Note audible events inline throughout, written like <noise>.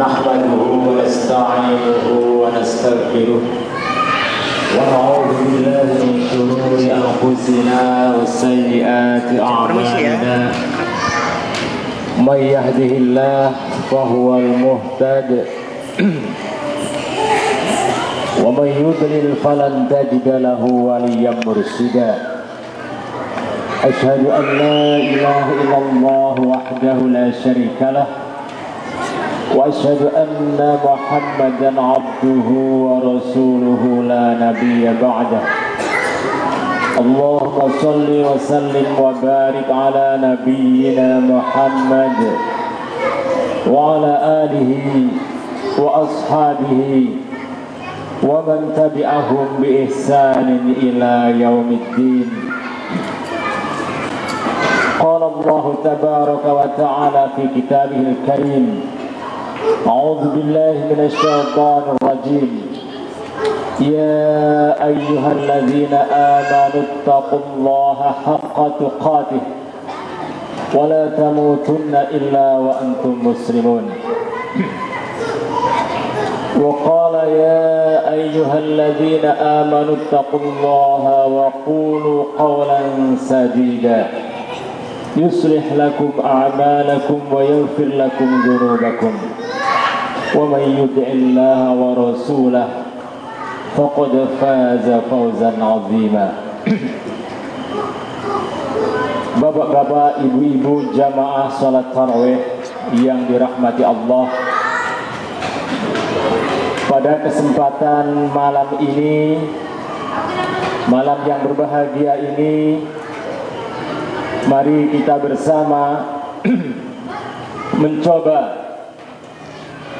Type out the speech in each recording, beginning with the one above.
نحمده ونستعينه ونستغفره ونعوذ بالله من شرور أنفسنا وسيئات أعمالنا. من يهده الله فهو المهتد. ومن يضلل فلن تجد له وليا مرشدا. أشهد أن لا إله إلا الله وحده لا شريك له. وأشهد أن محمدا عبده ورسوله لا نبي بعده. اللهم صل وسلم وبارك على نبينا محمد وعلى آله وأصحابه ومن تبعهم بإحسان إلى يوم الدين. قال الله تبارك وتعالى في كتابه الكريم أعوذ بالله من الشيطان الرجيم يا أيها الذين آمنوا اتقوا الله حق تقاته ولا تموتن إلا وأنتم مسلمون وقال يا أيها الذين آمنوا اتقوا الله وقولوا قولا سديدا يصلح لكم أعمالكم ويغفر لكم ذنوبكم ومن يطع الله ورسوله فقد فاز فوزا عظيما Bapak-bapak, ibu-ibu jamaah salat tarawih yang dirahmati Allah Pada kesempatan malam ini Malam yang berbahagia ini Mari kita bersama <clears throat> Mencoba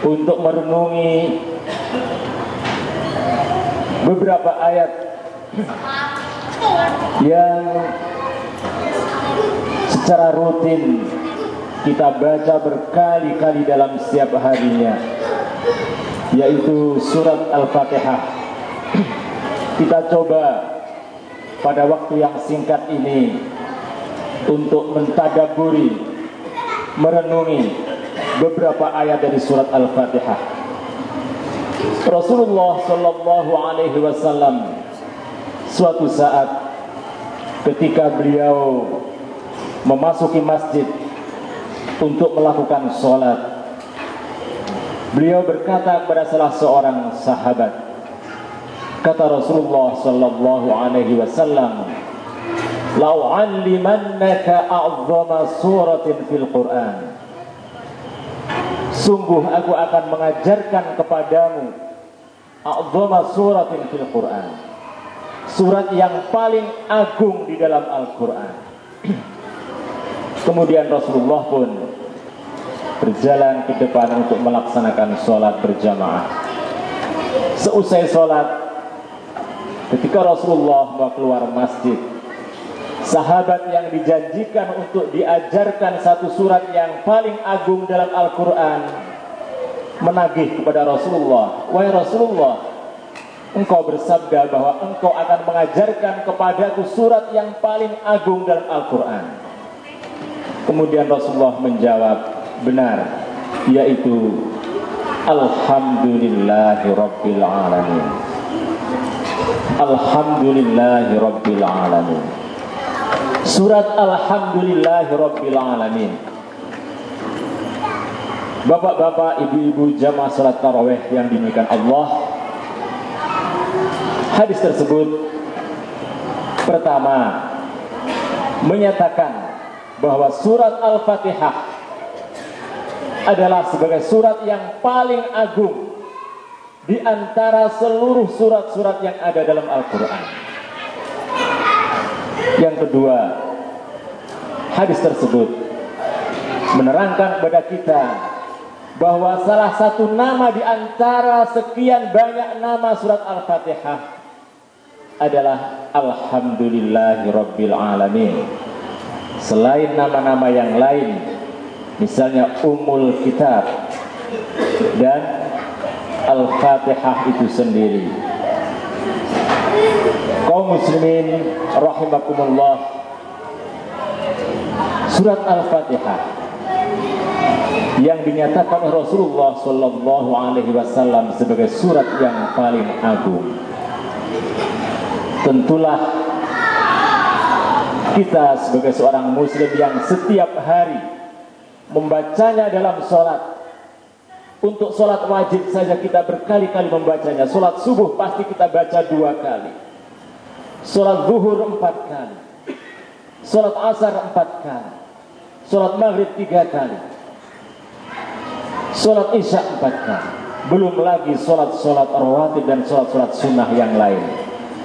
Untuk merenungi Beberapa ayat Yang Secara rutin Kita baca berkali-kali dalam setiap harinya yaitu surat Al-Fatihah. <clears throat> Kita coba pada waktu yang singkat ini untuk mentadaburi, merenungi beberapa ayat dari surat Al-Fatihah. Rasulullah Shallallahu Alaihi Wasallam suatu saat ketika beliau memasuki masjid untuk melakukan sholat Beliau berkata kepada salah seorang sahabat Kata Rasulullah sallallahu alaihi wasallam Lau 'allimannaka a'zama suratin fil Qur'an. Sungguh aku akan mengajarkan kepadamu a'zama suratin fil Qur'an. Surat yang paling agung di dalam Al-Qur'an. <clears throat> Kemudian Rasulullah pun berjalan ke depan untuk melaksanakan sholat berjamaah. Seusai sholat, ketika Rasulullah mau keluar masjid, sahabat yang dijanjikan untuk diajarkan satu surat yang paling agung dalam Al-Quran, menagih kepada Rasulullah, Wahai Rasulullah, engkau bersabda bahwa engkau akan mengajarkan kepadaku surat yang paling agung dalam Al-Quran. Kemudian Rasulullah menjawab, benar yaitu Alhamdulillahi Rabbil Alamin Alhamdulillahi Rabbil Alamin Surat Alhamdulillahi Rabbil Alamin Bapak-bapak, ibu-ibu jamaah salat tarawih yang dimuliakan Allah Hadis tersebut Pertama Menyatakan bahwa surat Al-Fatihah adalah sebagai surat yang paling agung di antara seluruh surat-surat yang ada dalam Al-Quran. Yang kedua, hadis tersebut menerangkan kepada kita bahwa salah satu nama di antara sekian banyak nama surat Al-Fatihah adalah Alhamdulillahi Rabbil Alamin. Selain nama-nama yang lain, misalnya Umul Kitab dan Al-Fatihah itu sendiri. Kaum muslimin rahimakumullah. Surat Al-Fatihah yang dinyatakan Rasulullah Shallallahu Alaihi Wasallam sebagai surat yang paling agung. Tentulah kita sebagai seorang Muslim yang setiap hari membacanya dalam sholat. Untuk sholat wajib saja kita berkali-kali membacanya. Sholat subuh pasti kita baca dua kali. Sholat zuhur empat kali. Sholat asar empat kali. Sholat maghrib tiga kali. Sholat isya empat kali. Belum lagi sholat-sholat rawatib dan sholat-sholat sunnah yang lain.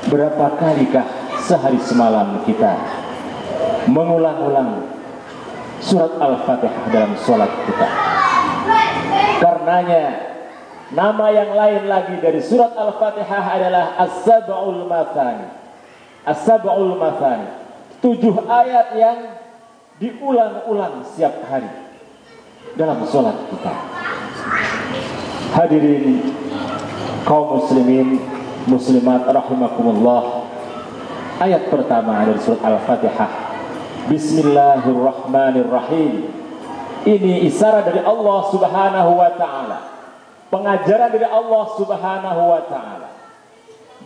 Berapa kalikah sehari semalam kita Mengulang-ulang surat Al-Fatihah dalam sholat kita? Karenanya Nama yang lain lagi dari surat Al-Fatihah adalah As-Sab'ul Mathani. As-Sab'ul Mathani. Tujuh ayat yang diulang-ulang setiap hari dalam sholat kita. Hadirin kaum muslimin muslimat rahimakumullah. Ayat pertama dari surat Al-Fatihah. Bismillahirrahmanirrahim. Ini isyarat dari Allah Subhanahu wa taala. Pengajaran dari Allah Subhanahu wa taala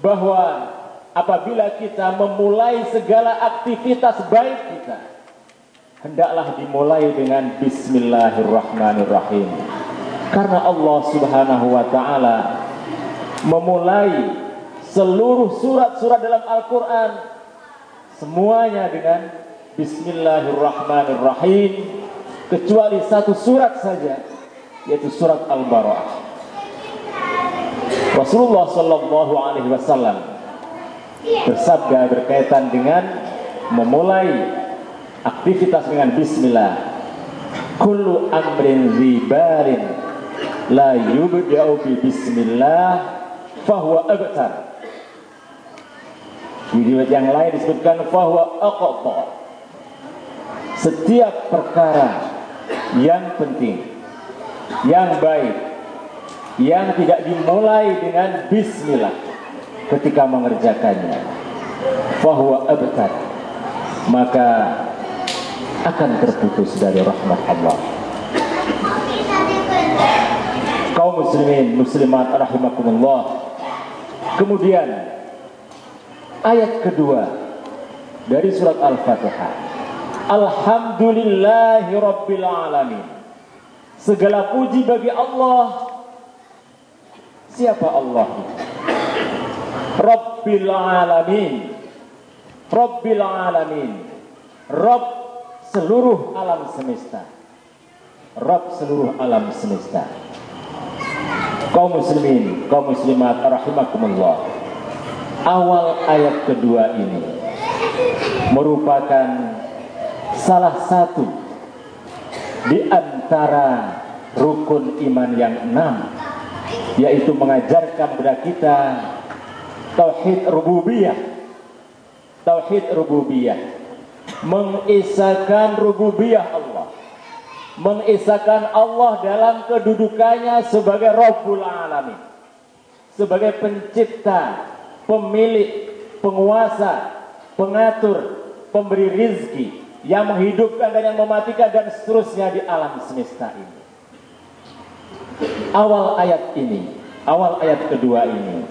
bahwa apabila kita memulai segala aktivitas baik kita hendaklah dimulai dengan bismillahirrahmanirrahim. Karena Allah Subhanahu wa taala memulai seluruh surat-surat dalam Al-Qur'an semuanya dengan bismillahirrahmanirrahim kecuali satu surat saja yaitu surat Al-Bara'ah. Rasulullah sallallahu alaihi wasallam bersabda berkaitan dengan memulai aktivitas dengan bismillah. Kullu amrin zibarin la yubda'u bi bismillah fahuwa abtar. Di riwayat yang lain disebutkan fahuwa aqta setiap perkara yang penting yang baik yang tidak dimulai dengan bismillah ketika mengerjakannya fahuwa abtar. Maka akan terputus dari rahmat Allah. Kaum muslimin muslimat rahimakumullah. Kemudian ayat kedua dari surat Al-Fatihah. Alhamdulillahi alamin. Segala puji bagi Allah. Siapa Allah? Rabbil alamin. Rabbil alamin. Rabb seluruh alam semesta. Rabb seluruh alam semesta. Kaum muslimin, kaum muslimat rahimakumullah. Awal ayat kedua ini merupakan salah satu di antara rukun iman yang enam yaitu mengajarkan kepada kita tauhid rububiyah tauhid rububiyah mengisahkan rububiyah Allah. Mengisahkan Allah dalam kedudukannya sebagai Rabbul Alamin. Sebagai pencipta pemilik penguasa pengatur pemberi rizki yang menghidupkan dan yang mematikan dan seterusnya di alam semesta ini. Awal ayat ini awal ayat kedua ini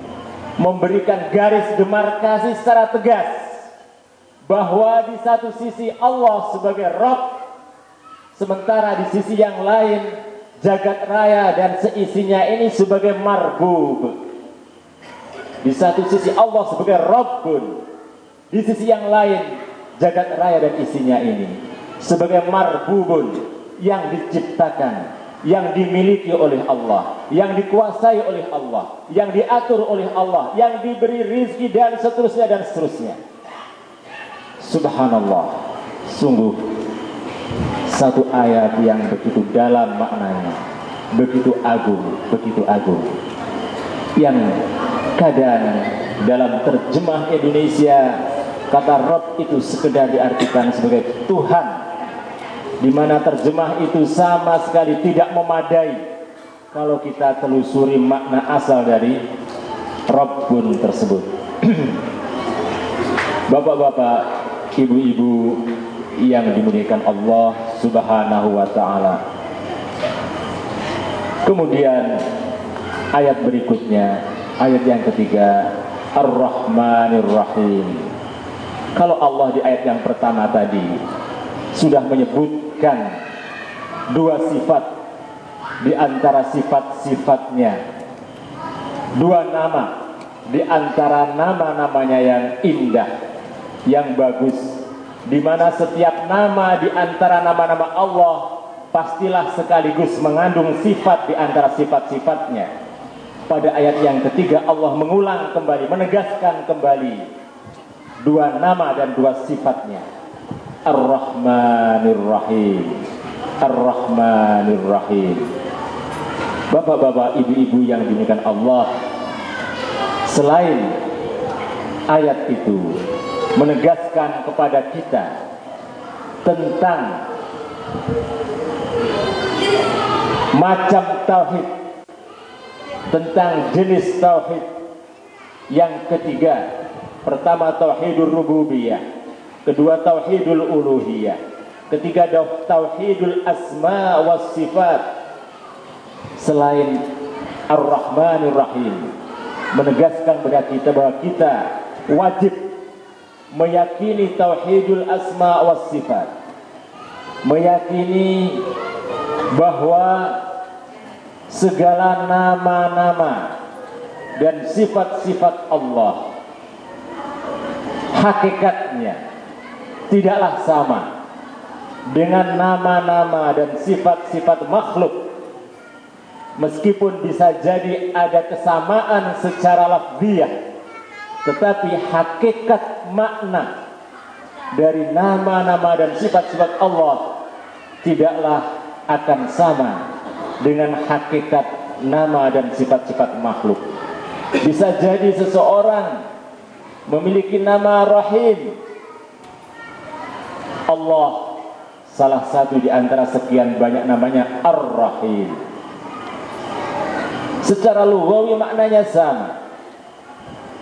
memberikan garis demarkasi secara tegas bahwa di satu sisi Allah sebagai Rabb sementara di sisi yang lain jagat raya dan seisinya ini sebagai marbub di satu sisi Allah sebagai Rabbun di sisi yang lain jagat raya dan isinya ini sebagai marbubun yang diciptakan yang dimiliki oleh Allah, yang dikuasai oleh Allah, yang diatur oleh Allah, yang diberi rizki dan seterusnya dan seterusnya. Subhanallah. Sungguh Satu ayat yang begitu dalam maknanya Begitu agung Begitu agung. Yang kadang dalam terjemah Indonesia Kata Rob itu sekedar diartikan sebagai Tuhan. Di mana terjemah itu sama sekali tidak memadai. Kalau kita telusuri makna asal dari Rabbun tersebut. <clears throat> Bapak-bapak, ibu-ibu yang dimuliakan Allah Subhanahu wa taala. Kemudian ayat berikutnya, ayat yang ketiga, Ar-Rahmanir Rahim. Kalau Allah di ayat yang pertama tadi sudah menyebutkan dua sifat di antara sifat-sifatnya, dua nama di antara nama-namanya yang indah, yang bagus, di mana setiap nama di antara nama-nama Allah pastilah sekaligus mengandung sifat di antara sifat-sifatnya. Pada ayat yang ketiga Allah mengulang kembali, menegaskan kembali dua nama dan dua sifatnya. Ar-Rahmanir Rahim Ar-Rahmanir Rahim Bapak-bapak, ibu-ibu yang dimuliakan Allah Selain ayat itu menegaskan kepada kita tentang macam tauhid tentang jenis tauhid yang ketiga. Pertama tauhidul rububiyah, kedua tauhidul uluhiyah, ketiga tauhidul asma was sifat. Selain Ar-Rahmanir Rahim. Menegaskan kepada kita bahwa kita wajib meyakini tauhidul asma was sifat. Meyakini bahwa segala nama-nama dan sifat-sifat Allah hakikatnya tidaklah sama dengan nama-nama dan sifat-sifat makhluk meskipun bisa jadi ada kesamaan secara lafziyah tetapi hakikat makna dari nama-nama dan sifat-sifat Allah tidaklah akan sama dengan hakikat nama dan sifat-sifat makhluk bisa jadi seseorang memiliki nama Rahim. Allah salah satu di antara sekian banyak namanya Ar-Rahim. Secara lugawi maknanya sama.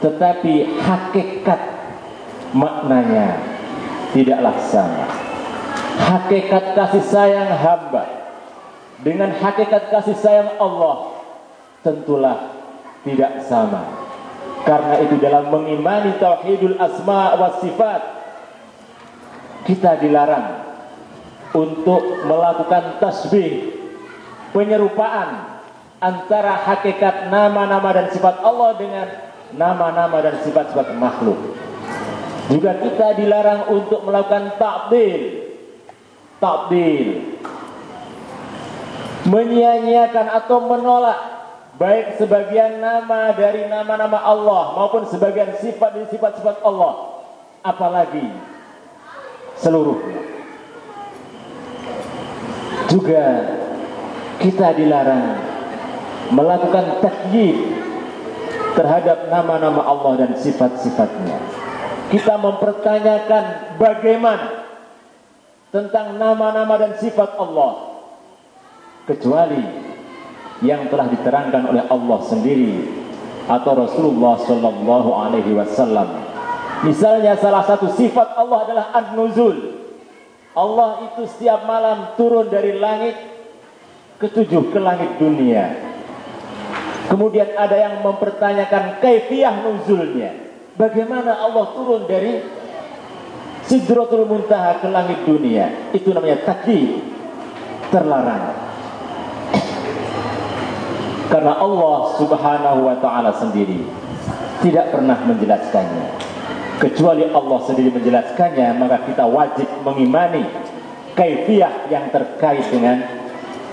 Tetapi hakikat maknanya tidaklah sama. Hakikat kasih sayang hamba dengan hakikat kasih sayang Allah tentulah tidak sama. Karena itu dalam mengimani tauhidul asma wa sifat kita dilarang untuk melakukan tasbih penyerupaan antara hakikat nama-nama dan sifat Allah dengan nama-nama dan sifat-sifat makhluk. Juga kita dilarang untuk melakukan takbil. Takbil. Menyia-nyiakan atau menolak baik sebagian nama dari nama-nama Allah maupun sebagian sifat dari sifat-sifat Allah apalagi seluruhnya juga kita dilarang melakukan takyid terhadap nama-nama Allah dan sifat-sifatnya kita mempertanyakan bagaimana tentang nama-nama dan sifat Allah kecuali yang telah diterangkan oleh Allah sendiri atau Rasulullah Shallallahu Alaihi Wasallam. Misalnya salah satu sifat Allah adalah an-nuzul. Allah itu setiap malam turun dari langit ketujuh ke langit dunia. Kemudian ada yang mempertanyakan kaifiah nuzulnya. Bagaimana Allah turun dari Sidratul Muntaha ke langit dunia? Itu namanya takyid. Terlarang. Karena Allah subhanahu wa ta'ala sendiri tidak pernah menjelaskannya. Kecuali Allah sendiri menjelaskannya, maka kita wajib mengimani kaifiah yang terkait dengan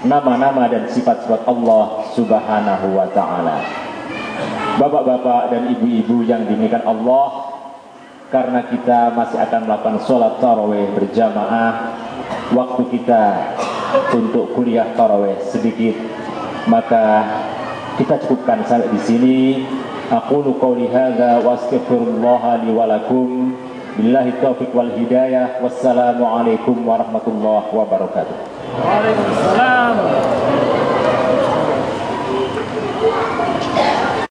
nama-nama dan sifat-sifat Allah subhanahu wa ta'ala. Bapak-bapak dan ibu-ibu yang dimuliakan Allah, karena kita masih akan melakukan sholat tarawih berjamaah, waktu kita untuk kuliah tarawih sedikit, maka kita cukupkan sampai di sini. Aku qouli hadza wa astaghfirullah li wa lakum. Billahi taufiq wal hidayah. Wassalamualaikum warahmatullahi wabarakatuh. Waalaikumsalam.